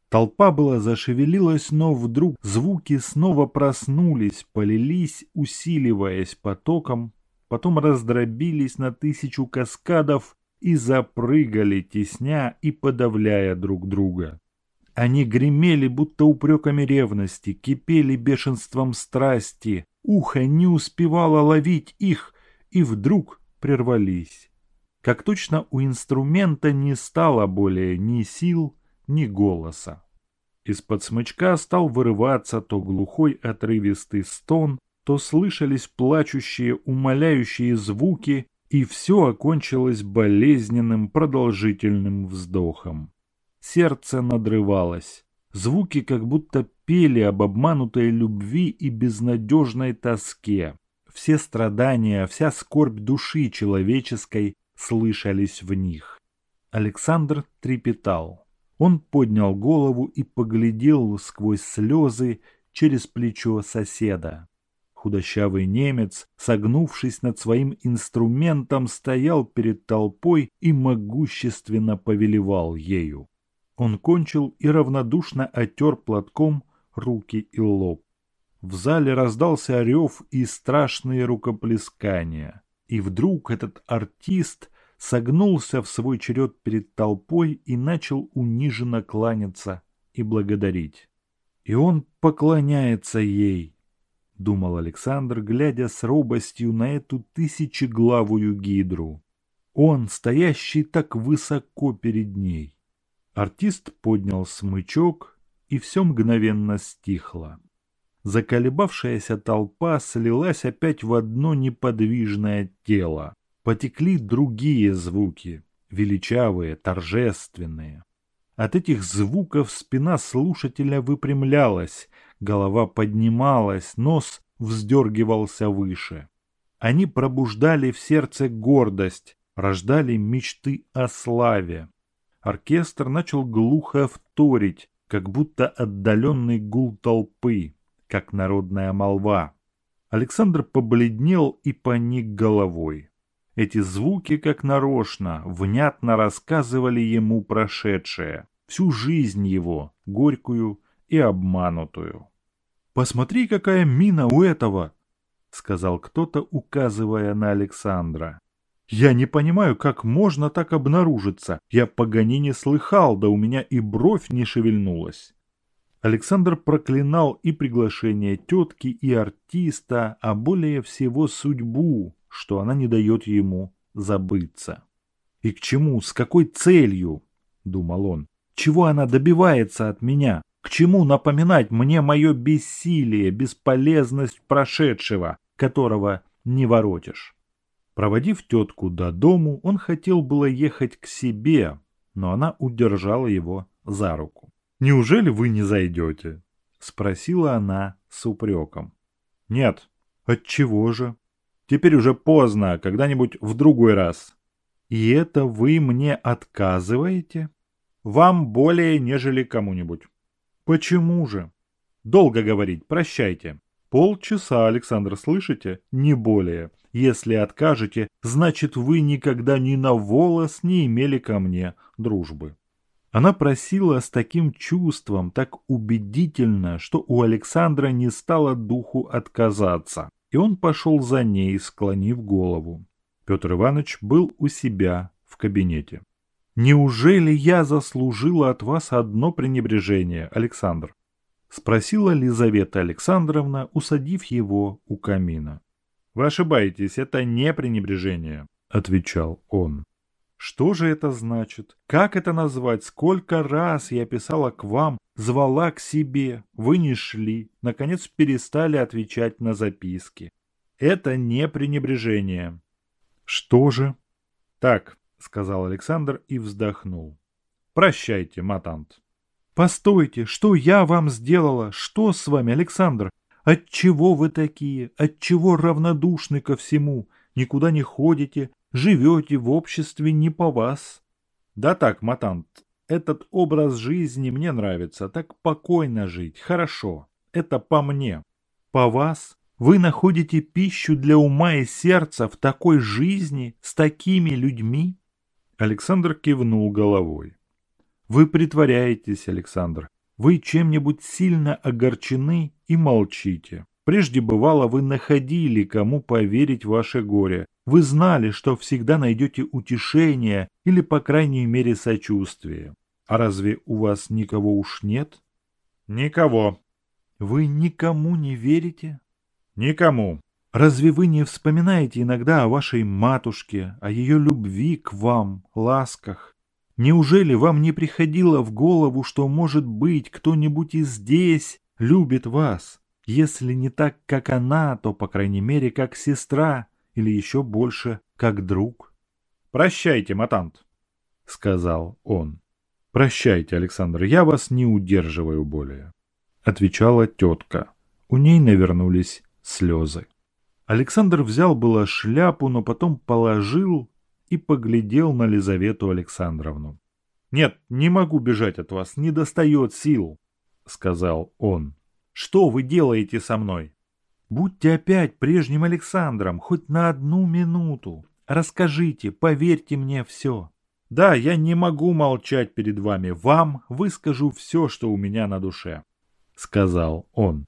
Толпа была зашевелилась, но вдруг звуки снова проснулись, полились, усиливаясь потоком, потом раздробились на тысячу каскадов и запрыгали, тесня и подавляя друг друга. Они гремели, будто упреками ревности, кипели бешенством страсти, ухо не успевало ловить их, и вдруг прервались. Как точно у инструмента не стало более ни сил, ни голоса. Из-под смычка стал вырываться то глухой отрывистый стон, то слышались плачущие, умоляющие звуки, и все окончилось болезненным продолжительным вздохом. Сердце надрывалось. Звуки как будто пели об обманутой любви и безнадежной тоске. Все страдания, вся скорбь души человеческой слышались в них. Александр трепетал. Он поднял голову и поглядел сквозь слезы через плечо соседа. Худощавый немец, согнувшись над своим инструментом, стоял перед толпой и могущественно повелевал ею. Он кончил и равнодушно отер платком руки и лоб. В зале раздался рев и страшные рукоплескания. И вдруг этот артист согнулся в свой черед перед толпой и начал униженно кланяться и благодарить. И он поклоняется ей, думал Александр, глядя с робостью на эту тысячеглавую гидру. Он, стоящий так высоко перед ней. Артист поднял смычок, и все мгновенно стихло. Заколебавшаяся толпа слилась опять в одно неподвижное тело потекли другие звуки, величавые, торжественные. От этих звуков спина слушателя выпрямлялась, голова поднималась, нос вздергивался выше. Они пробуждали в сердце гордость, рождали мечты о славе. Оркестр начал глухо вторить, как будто отдаленный гул толпы, как народная молва. Александр побледнел и поник головой. Эти звуки, как нарочно, внятно рассказывали ему прошедшее, всю жизнь его, горькую и обманутую. «Посмотри, какая мина у этого!» — сказал кто-то, указывая на Александра. «Я не понимаю, как можно так обнаружиться. Я погони не слыхал, да у меня и бровь не шевельнулась». Александр проклинал и приглашение тетки, и артиста, а более всего судьбу, что она не дает ему забыться. «И к чему, с какой целью?» – думал он. «Чего она добивается от меня? К чему напоминать мне мое бессилие, бесполезность прошедшего, которого не воротишь?» Проводив тетку до дому, он хотел было ехать к себе, но она удержала его за руку. «Неужели вы не зайдете?» – спросила она с упреком. «Нет». «Отчего же?» Теперь уже поздно, когда-нибудь в другой раз. И это вы мне отказываете? Вам более, нежели кому-нибудь. Почему же? Долго говорить, прощайте. Полчаса, Александр, слышите? Не более. Если откажете, значит вы никогда ни на волос не имели ко мне дружбы. Она просила с таким чувством, так убедительно, что у Александра не стало духу отказаться и он пошел за ней, склонив голову. Петр Иванович был у себя в кабинете. «Неужели я заслужила от вас одно пренебрежение, Александр?» — спросила Лизавета Александровна, усадив его у камина. «Вы ошибаетесь, это не пренебрежение», — отвечал он. Что же это значит? Как это назвать? Сколько раз я писала к вам, звала к себе, вы не шли, наконец перестали отвечать на записки. Это не пренебрежение. Что же? Так, сказал Александр и вздохнул. Прощайте, матант. Постойте, что я вам сделала? Что с вами, Александр? Отчего вы такие? Отчего равнодушны ко всему? Никуда не ходите, живете в обществе не по вас. Да так, матант, этот образ жизни мне нравится, так покойно жить, хорошо. Это по мне. По вас? Вы находите пищу для ума и сердца в такой жизни, с такими людьми? Александр кивнул головой. Вы притворяетесь, Александр. Вы чем-нибудь сильно огорчены и молчите. Прежде бывало, вы находили, кому поверить ваше горе. Вы знали, что всегда найдете утешение или, по крайней мере, сочувствие. А разве у вас никого уж нет? Никого. Вы никому не верите? Никому. Разве вы не вспоминаете иногда о вашей матушке, о ее любви к вам, ласках? Неужели вам не приходило в голову, что, может быть, кто-нибудь и здесь любит вас? Если не так, как она, то, по крайней мере, как сестра, или еще больше, как друг. «Прощайте, матант», — сказал он. «Прощайте, Александр, я вас не удерживаю более», — отвечала тетка. У ней навернулись слезы. Александр взял было шляпу, но потом положил и поглядел на Лизавету Александровну. «Нет, не могу бежать от вас, не достает сил», — сказал он. «Что вы делаете со мной?» «Будьте опять прежним Александром, хоть на одну минуту. Расскажите, поверьте мне все». «Да, я не могу молчать перед вами. Вам выскажу все, что у меня на душе», — сказал он.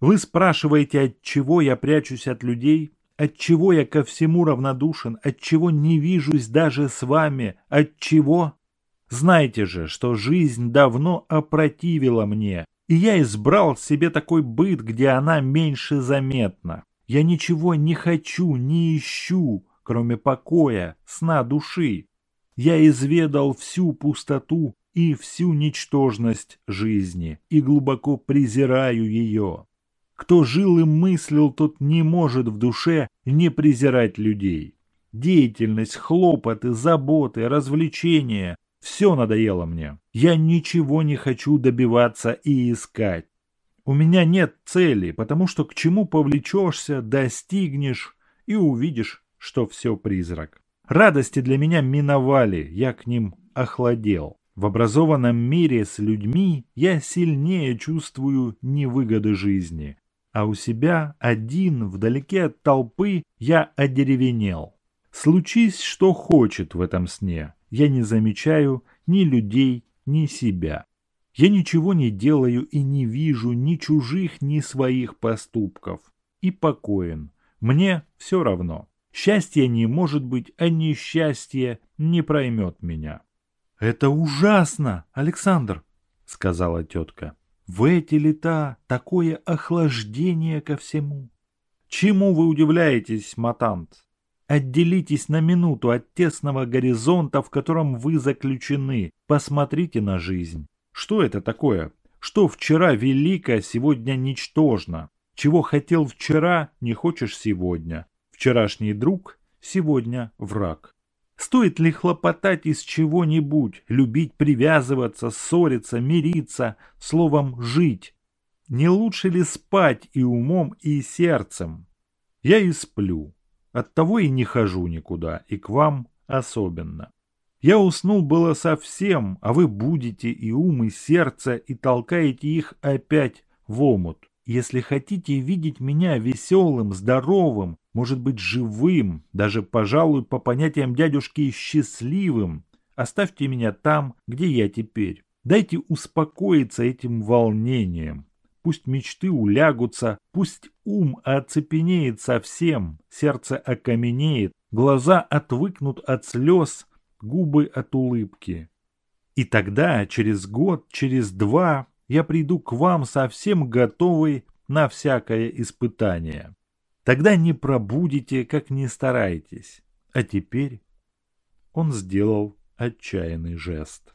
«Вы спрашиваете, от чего я прячусь от людей? От чего я ко всему равнодушен? От чего не вижусь даже с вами? От чего? Знаете же, что жизнь давно опротивила мне, и я избрал себе такой быт, где она меньше заметна. Я ничего не хочу, не ищу, кроме покоя, сна души. Я изведал всю пустоту и всю ничтожность жизни и глубоко презираю ее. Кто жил и мыслил, тот не может в душе не презирать людей. Деятельность, хлопоты, заботы, развлечения – все надоело мне. Я ничего не хочу добиваться и искать. У меня нет цели, потому что к чему повлечешься, достигнешь и увидишь, что все призрак. Радости для меня миновали, я к ним охладел. В образованном мире с людьми я сильнее чувствую невыгоды жизни, а у себя один, вдалеке от толпы, я одеревенел. Случись, что хочет в этом сне, я не замечаю ни людей, ни себя. Я ничего не делаю и не вижу ни чужих, ни своих поступков. И покоен. Мне все равно. Счастье не может быть, а несчастье не проймет меня. — Это ужасно, Александр, — сказала тетка. — В эти лета такое охлаждение ко всему. Чему вы удивляетесь, матант? Отделитесь на минуту от тесного горизонта, в котором вы заключены. Посмотрите на жизнь. Что это такое? Что вчера велико, сегодня ничтожно? Чего хотел вчера, не хочешь сегодня? Вчерашний друг, сегодня враг. Стоит ли хлопотать из чего-нибудь, любить, привязываться, ссориться, мириться, словом «жить»? Не лучше ли спать и умом, и сердцем? Я и сплю. Оттого и не хожу никуда, и к вам особенно. Я уснул было совсем, а вы будете и ум, и сердце, и толкаете их опять в омут. Если хотите видеть меня веселым, здоровым, может быть живым, даже, пожалуй, по понятиям дядюшки счастливым, оставьте меня там, где я теперь. Дайте успокоиться этим волнением. Пусть мечты улягутся, пусть ум оцепенеет совсем, сердце окаменеет, глаза отвыкнут от слез, губы от улыбки. И тогда, через год, через два, я приду к вам совсем готовый на всякое испытание. Тогда не пробудете, как не старайтесь. А теперь... Он сделал отчаянный жест.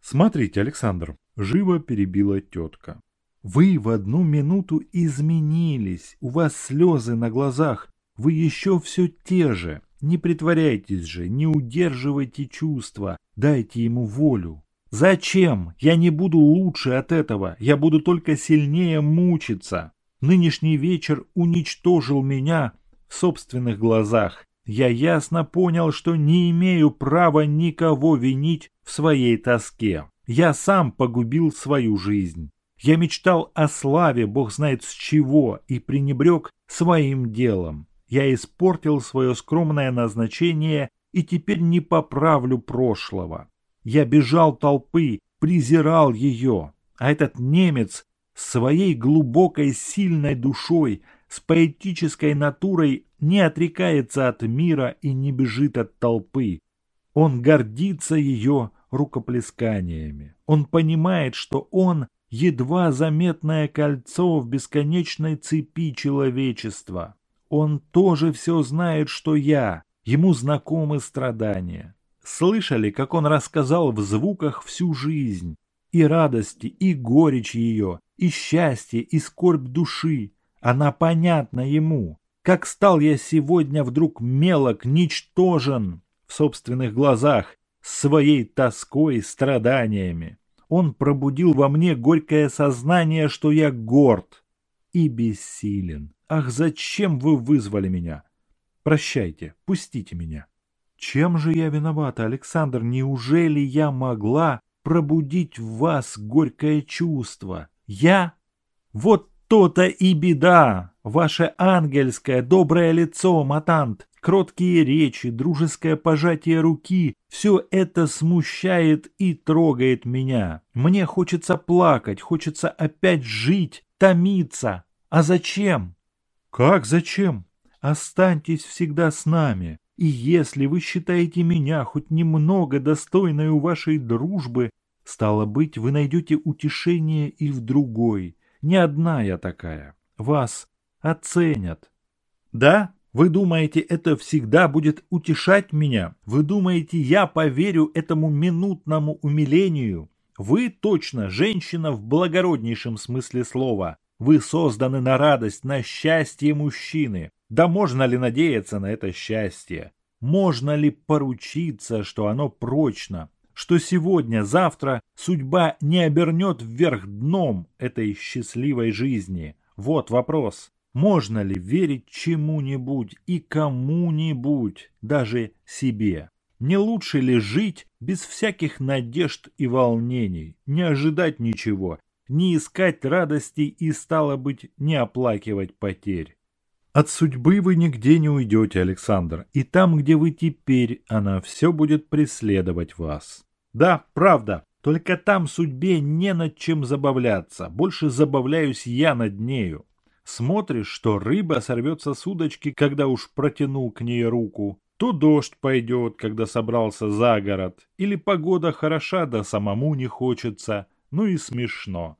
«Смотрите, Александр», — живо перебила тетка. «Вы в одну минуту изменились, у вас слезы на глазах, вы еще все те же. Не притворяйтесь же, не удерживайте чувства, дайте ему волю. Зачем? Я не буду лучше от этого, я буду только сильнее мучиться. Нынешний вечер уничтожил меня в собственных глазах. Я ясно понял, что не имею права никого винить в своей тоске. Я сам погубил свою жизнь. Я мечтал о славе, бог знает с чего, и пренебрег своим делом. Я испортил свое скромное назначение и теперь не поправлю прошлого. Я бежал толпы, презирал ее, а этот немец своей глубокой сильной душой, с поэтической натурой не отрекается от мира и не бежит от толпы. Он гордится ее рукоплесканиями. Он понимает, что он едва заметное кольцо в бесконечной цепи человечества. Он тоже все знает, что я. Ему знакомы страдания. Слышали, как он рассказал в звуках всю жизнь, и радости, и горечь ее, и счастье, и скорбь души. Она понятна ему. Как стал я сегодня вдруг мелок, ничтожен в собственных глазах, своей тоской, страданиями. Он пробудил во мне горькое сознание, что я горд и бессилен. Ах, зачем вы вызвали меня? Прощайте, пустите меня. Чем же я виновата, Александр? Неужели я могла пробудить в вас горькое чувство? Я? Вот то-то и беда! Ваше ангельское доброе лицо, матант, кроткие речи, дружеское пожатие руки — все это смущает и трогает меня. Мне хочется плакать, хочется опять жить, томиться. А зачем? Как зачем? Останьтесь всегда с нами. И если вы считаете меня хоть немного достойной у вашей дружбы, стало быть, вы найдете утешение и в другой. Не одна я такая. Вас оценят. Да? Вы думаете, это всегда будет утешать меня? Вы думаете, я поверю этому минутному умилению? Вы точно женщина в благороднейшем смысле слова. Вы созданы на радость, на счастье мужчины. Да можно ли надеяться на это счастье? Можно ли поручиться, что оно прочно? Что сегодня, завтра судьба не обернет вверх дном этой счастливой жизни? Вот вопрос. Можно ли верить чему-нибудь и кому-нибудь, даже себе? Не лучше ли жить без всяких надежд и волнений, не ожидать ничего, не искать радости и, стало быть, не оплакивать потерь? От судьбы вы нигде не уйдете, Александр, и там, где вы теперь, она все будет преследовать вас. Да, правда, только там судьбе не над чем забавляться, больше забавляюсь я над нею. Смотришь, что рыба сорвется с удочки, когда уж протянул к ней руку. То дождь пойдет, когда собрался за город, или погода хороша, да самому не хочется. Ну и смешно.